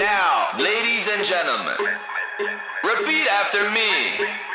now, ladies and gentlemen, repeat after me.